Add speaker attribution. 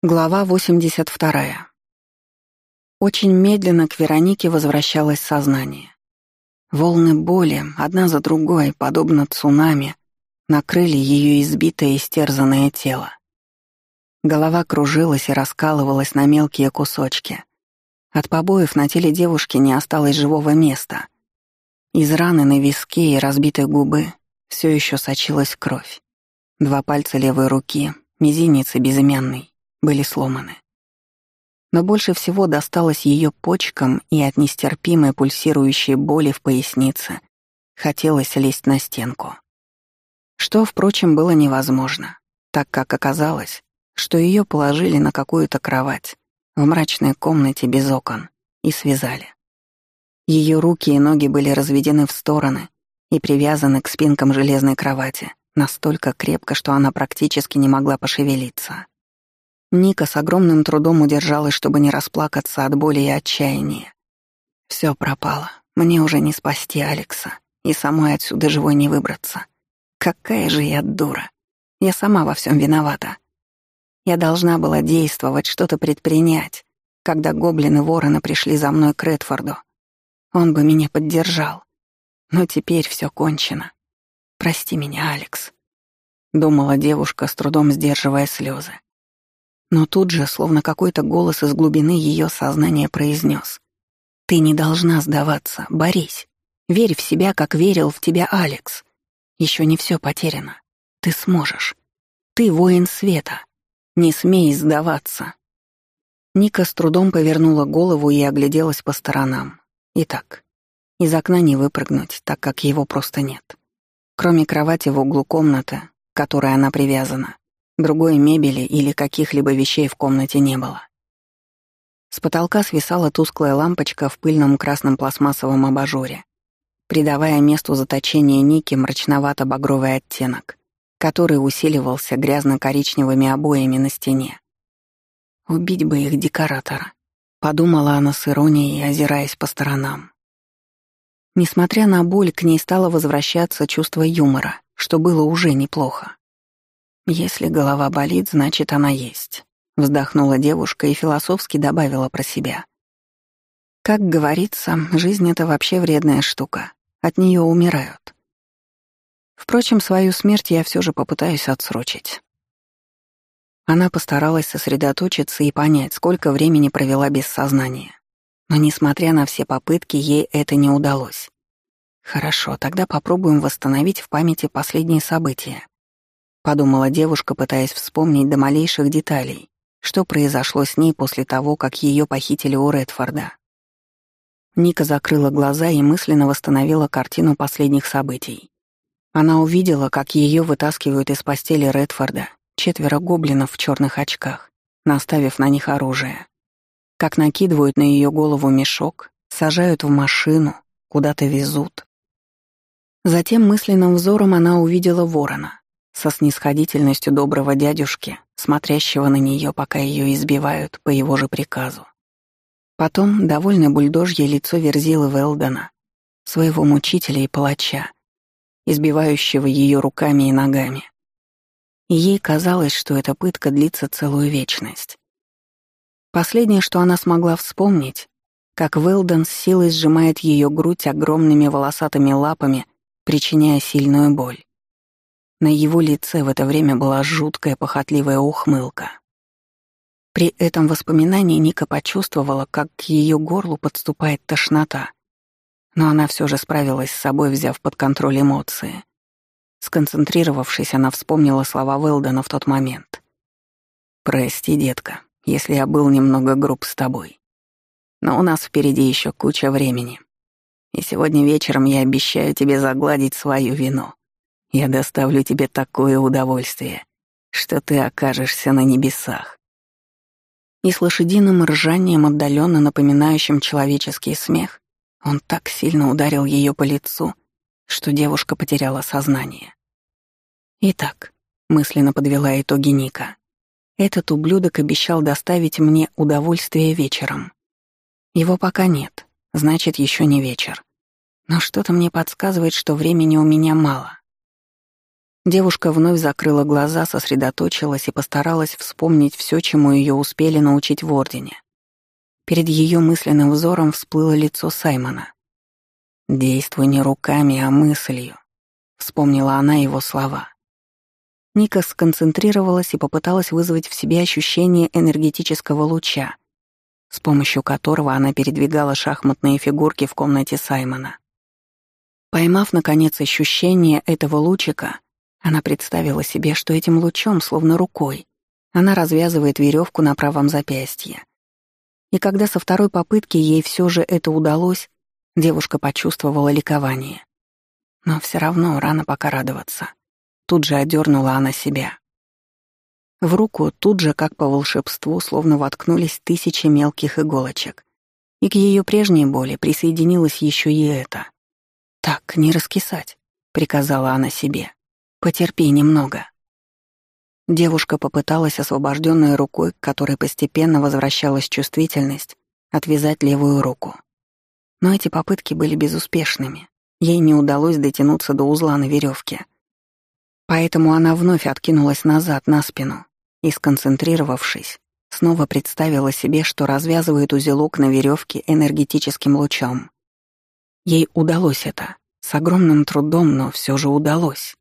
Speaker 1: Глава 82. Очень медленно к Веронике возвращалось сознание. Волны боли, одна за другой, подобно цунами, накрыли ее избитое и стерзанное тело. Голова кружилась и раскалывалась на мелкие кусочки. От побоев на теле девушки не осталось живого места. Из раны на виске и разбитой губы все еще сочилась кровь. Два пальца левой руки, мизинец и безымянный, были сломаны. Но больше всего досталось ее почкам, и от нестерпимой пульсирующей боли в пояснице хотелось лезть на стенку. Что, впрочем, было невозможно, так как оказалось, что ее положили на какую-то кровать в мрачной комнате без окон и связали. Ее руки и ноги были разведены в стороны и привязаны к спинкам железной кровати настолько крепко, что она практически не могла пошевелиться. Ника с огромным трудом удержалась, чтобы не расплакаться от боли и отчаяния. Все пропало. Мне уже не спасти Алекса. И самой отсюда живой не выбраться. Какая же я дура. Я сама во всем виновата. Я должна была действовать, что-то предпринять, когда гоблины ворона пришли за мной к Редфорду. Он бы меня поддержал. Но теперь все кончено. Прости меня, Алекс. Думала девушка, с трудом сдерживая слезы. Но тут же, словно какой-то голос из глубины ее сознания произнес. «Ты не должна сдаваться, борись. Верь в себя, как верил в тебя Алекс. Еще не все потеряно. Ты сможешь. Ты воин света. Не смей сдаваться». Ника с трудом повернула голову и огляделась по сторонам. Итак, из окна не выпрыгнуть, так как его просто нет. Кроме кровати в углу комнаты, к которой она привязана, Другой мебели или каких-либо вещей в комнате не было. С потолка свисала тусклая лампочка в пыльном красном пластмассовом абажуре, придавая месту заточения Ники мрачновато-багровый оттенок, который усиливался грязно-коричневыми обоями на стене. «Убить бы их декоратора», — подумала она с иронией, озираясь по сторонам. Несмотря на боль, к ней стало возвращаться чувство юмора, что было уже неплохо. «Если голова болит, значит, она есть», — вздохнула девушка и философски добавила про себя. «Как говорится, жизнь — это вообще вредная штука. От нее умирают. Впрочем, свою смерть я все же попытаюсь отсрочить». Она постаралась сосредоточиться и понять, сколько времени провела без сознания. Но, несмотря на все попытки, ей это не удалось. Хорошо, тогда попробуем восстановить в памяти последние события подумала девушка, пытаясь вспомнить до малейших деталей, что произошло с ней после того, как ее похитили у Редфорда. Ника закрыла глаза и мысленно восстановила картину последних событий. Она увидела, как ее вытаскивают из постели Редфорда четверо гоблинов в черных очках, наставив на них оружие. Как накидывают на ее голову мешок, сажают в машину, куда-то везут. Затем мысленным взором она увидела ворона, со снисходительностью доброго дядюшки, смотрящего на нее, пока ее избивают по его же приказу. Потом довольно бульдожье лицо Верзилы Велдона, своего мучителя и палача, избивающего ее руками и ногами. И ей казалось, что эта пытка длится целую вечность. Последнее, что она смогла вспомнить, как Велдон с силой сжимает ее грудь огромными волосатыми лапами, причиняя сильную боль. На его лице в это время была жуткая похотливая ухмылка. При этом воспоминании Ника почувствовала, как к ее горлу подступает тошнота. Но она все же справилась с собой, взяв под контроль эмоции. Сконцентрировавшись, она вспомнила слова Велдена в тот момент. «Прости, детка, если я был немного груб с тобой. Но у нас впереди еще куча времени. И сегодня вечером я обещаю тебе загладить свою вину. Я доставлю тебе такое удовольствие, что ты окажешься на небесах». И с лошадиным ржанием, отдаленно напоминающим человеческий смех, он так сильно ударил ее по лицу, что девушка потеряла сознание. «Итак», — мысленно подвела итоги Ника, «этот ублюдок обещал доставить мне удовольствие вечером. Его пока нет, значит, еще не вечер. Но что-то мне подсказывает, что времени у меня мало. Девушка вновь закрыла глаза, сосредоточилась и постаралась вспомнить все, чему ее успели научить в Ордене. Перед ее мысленным взором всплыло лицо Саймона. «Действуй не руками, а мыслью», — вспомнила она его слова. Ника сконцентрировалась и попыталась вызвать в себе ощущение энергетического луча, с помощью которого она передвигала шахматные фигурки в комнате Саймона. Поймав, наконец, ощущение этого лучика, она представила себе, что этим лучом, словно рукой, она развязывает веревку на правом запястье. И когда со второй попытки ей все же это удалось, девушка почувствовала ликование. Но все равно рано пока радоваться. Тут же одернула она себя. В руку тут же, как по волшебству, словно воткнулись тысячи мелких иголочек. И к ее прежней боли присоединилось еще и это. «Так, не раскисать», — приказала она себе. «Потерпи немного». Девушка попыталась освобожденной рукой, к которой постепенно возвращалась чувствительность, отвязать левую руку. Но эти попытки были безуспешными. Ей не удалось дотянуться до узла на веревке. Поэтому она вновь откинулась назад на спину и, сконцентрировавшись, снова представила себе, что развязывает узелок на веревке энергетическим лучом. Ей удалось это. С огромным трудом, но все же удалось.